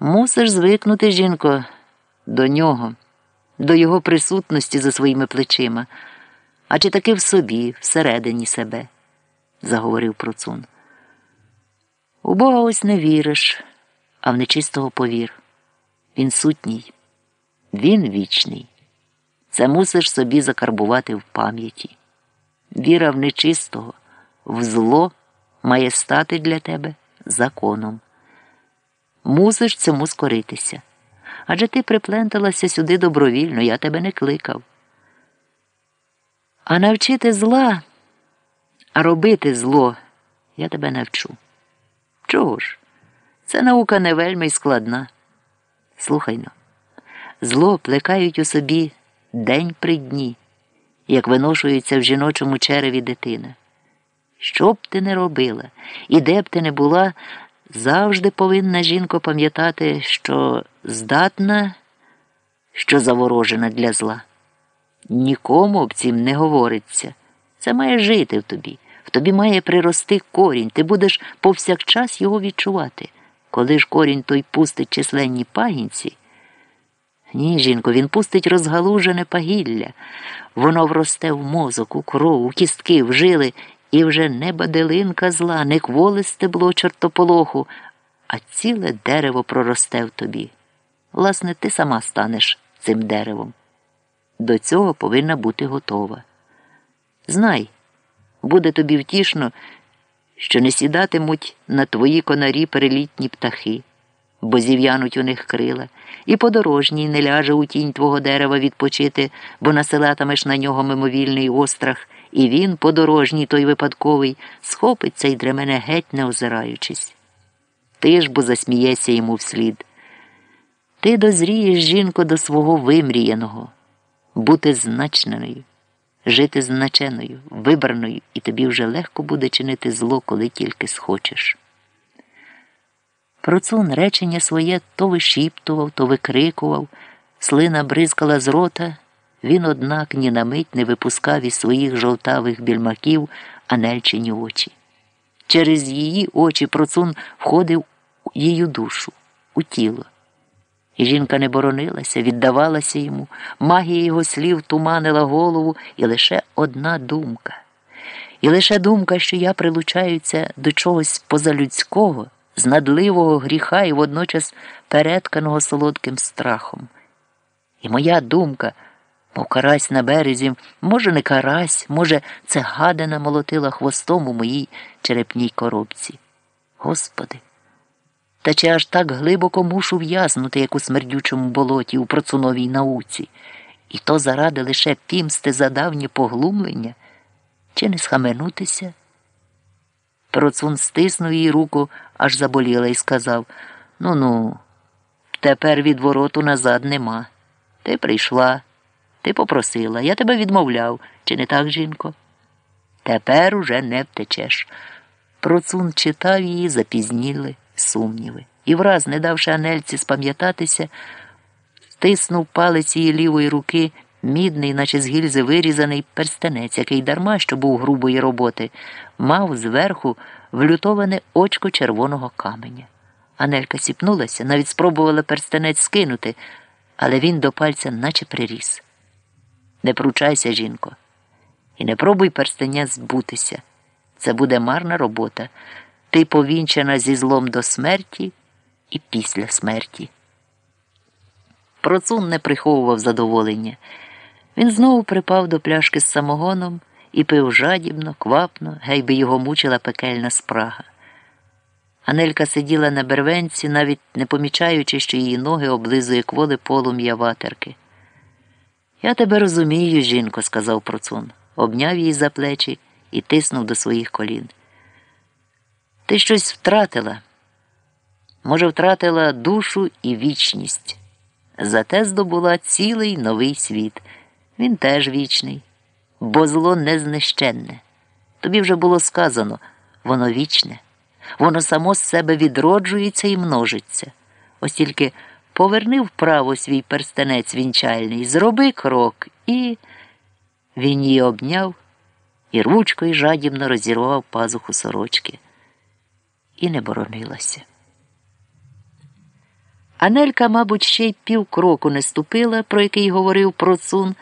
Мусиш звикнути, жінко, до нього, до його присутності за своїми плечима, а чи таки в собі, всередині себе, заговорив процун. У Бога ось не віриш, а в нечистого повір. Він сутній, він вічний. Це мусиш собі закарбувати в пам'яті. Віра в нечистого, в зло має стати для тебе законом. Мусиш цьому скоритися. Адже ти припленталася сюди добровільно, я тебе не кликав. А навчити зла, а робити зло я тебе навчу. Чого ж? Це наука не вельми й складна. Слухайно, зло плекають у собі день при дні, як виношується в жіночому череві дитина. Що б ти не робила, і де б ти не була, завжди повинна жінка пам'ятати, що здатна, що заворожена для зла. Нікому об цім не говориться. Це має жити в тобі. В тобі має прирости корінь, ти будеш повсякчас його відчувати. Коли ж корінь той пустить численні пагінці. Ні, жінко, він пустить розгалужене пагілля. Воно вросте в мозок, у кров, у кістки, в жили, і вже не баделинка зла, не кволе стебло чортополоху, а ціле дерево проросте в тобі. Власне, ти сама станеш цим деревом. До цього повинна бути готова. Знай, буде тобі втішно, що не сідатимуть на твої конарі перелітні птахи, бо зів'януть у них крила, і подорожній не ляже у тінь твого дерева відпочити, бо населатимеш на нього мимовільний острах, і він, подорожній той випадковий, схопиться й дремене геть, не озираючись. Ти ж бо засмієшся йому вслід. Ти дозрієш, жінко, до свого вимріяного, бути значненою, жити значеною, вибраною, і тобі вже легко буде чинити зло, коли тільки схочеш. Процун речення своє то вишіптував, то викрикував, слина бризкала з рота, він, однак, ні на мить не випускав із своїх жовтавих більмаків анельчині очі. Через її очі процун входив у її душу, у тіло. Жінка не боронилася, віддавалася йому, магія його слів туманила голову, і лише одна думка. І лише думка, що я прилучаюся до чогось позалюдського, знадливого гріха і водночас перетканого солодким страхом. І моя думка, мов карась на березі, може, не карась, може, це гадина молотила хвостом у моїй черепній коробці. Господи! Та чи аж так глибоко мушу в'язнути, як у смердючому болоті, у процуновій науці, і то заради лише пімсти за давнє поглумлення, чи не схаменутися? Процун стиснув її руку, аж заболіла, і сказав Ну ну, тепер відвороту назад нема. Ти прийшла, ти попросила, я тебе відмовляв, чи не так, жінко? Тепер уже не втечеш. Процун читав її, запізніли сумніви. І враз, не давши Анельці спам'ятатися, стиснув палець її лівої руки, мідний, наче з гільзи вирізаний перстенець, який дарма, що був грубої роботи, мав зверху влютоване очко червоного каменя. Анелька сіпнулася, навіть спробувала перстенець скинути, але він до пальця наче приріс. Не пручайся, жінко, і не пробуй перстеня збутися. Це буде марна робота. Ти повінчена зі злом до смерті і після смерті. Процун не приховував задоволення. Він знову припав до пляшки з самогоном і пив жадібно, квапно, гей би його мучила пекельна спрага. Анелька сиділа на бервенці, навіть не помічаючи, що її ноги облизує кволи полум'я ватерки. Я тебе розумію, жінко, сказав процун, обняв її за плечі і тиснув до своїх колін. Ти щось втратила. Може, втратила душу і вічність. Зате здобула цілий новий світ. Він теж вічний, бо зло незнищенне. Тобі вже було сказано воно вічне, воно само з себе відроджується і множиться. Ось тільки поверни вправо свій перстенець вінчальний, зроби крок, і він її обняв і ручкою жадібно розірвав пазуху сорочки і не боронилася. Анелька, мабуть, ще й півкроку не ступила, про який говорив процун,